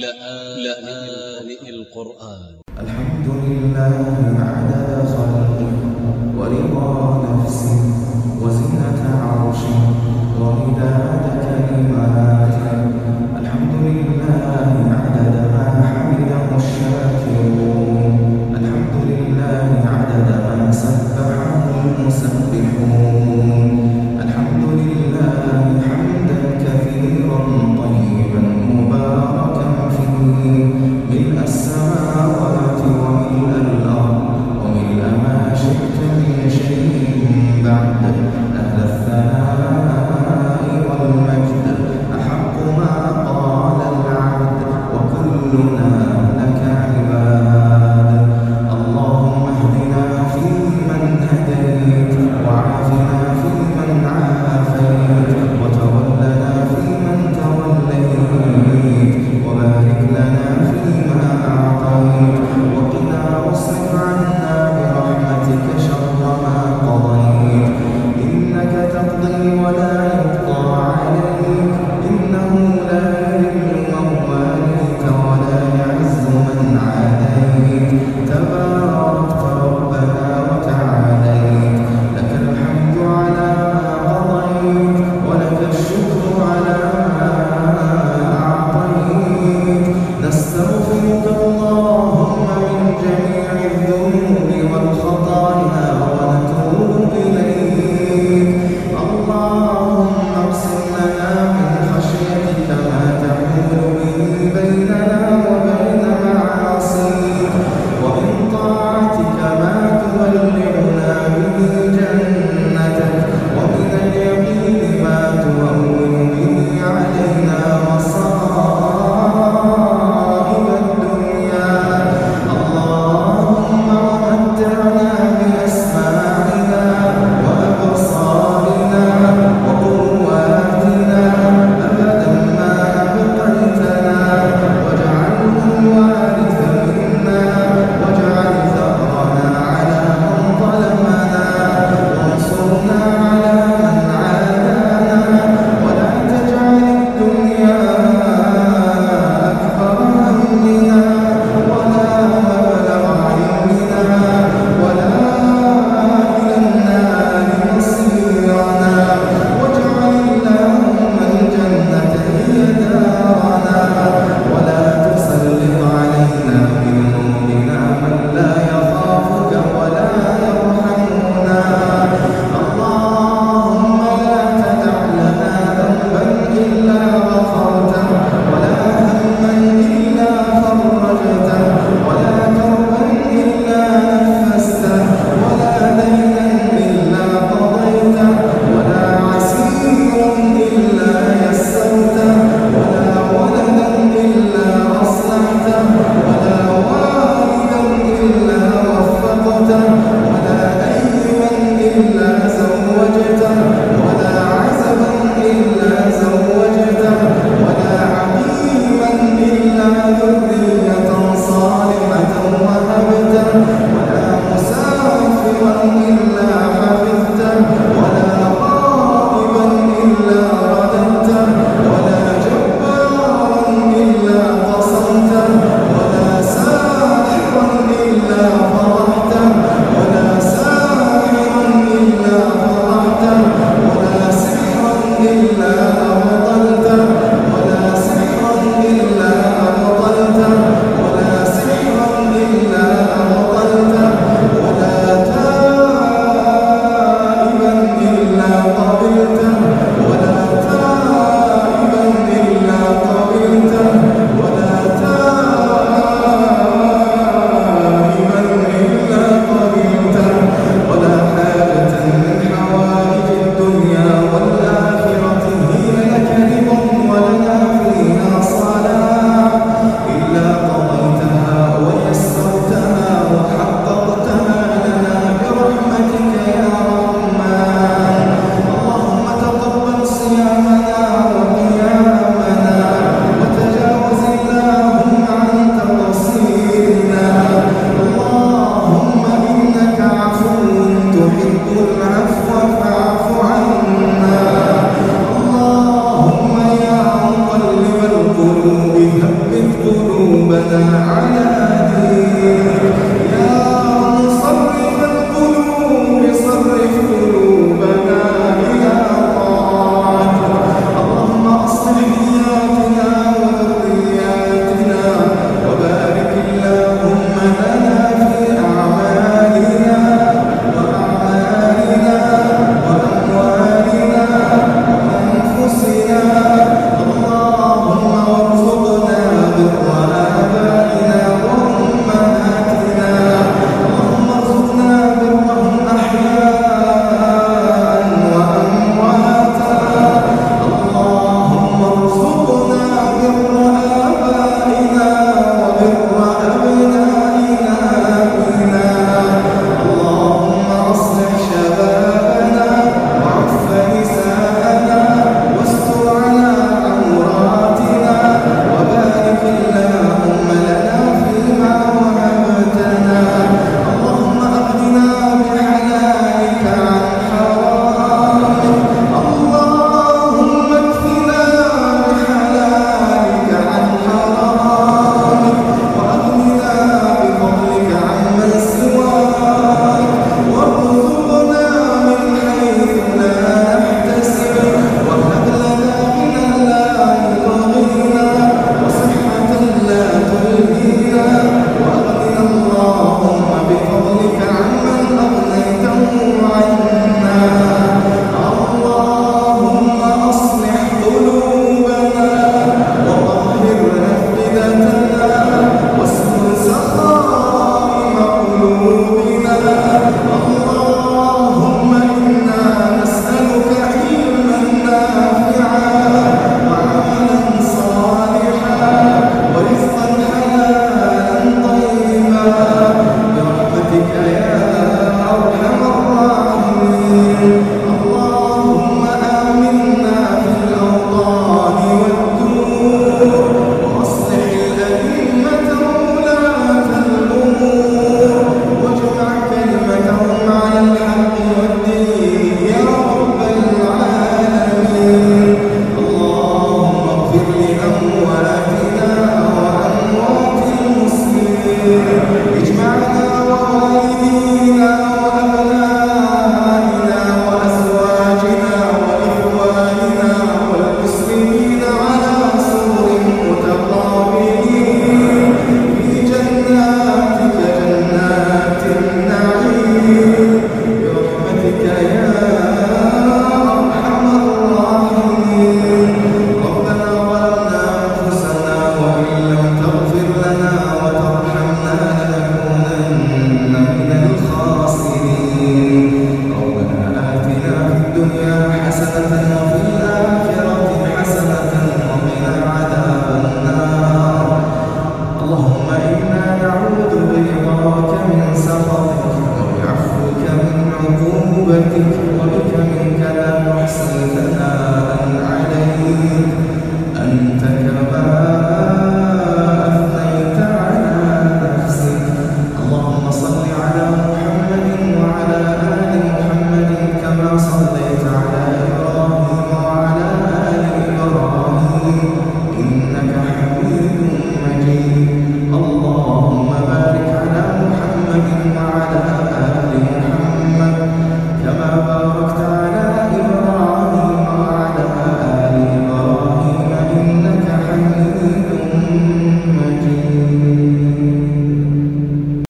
لآن القرآن. الحمد لله عدد خلقه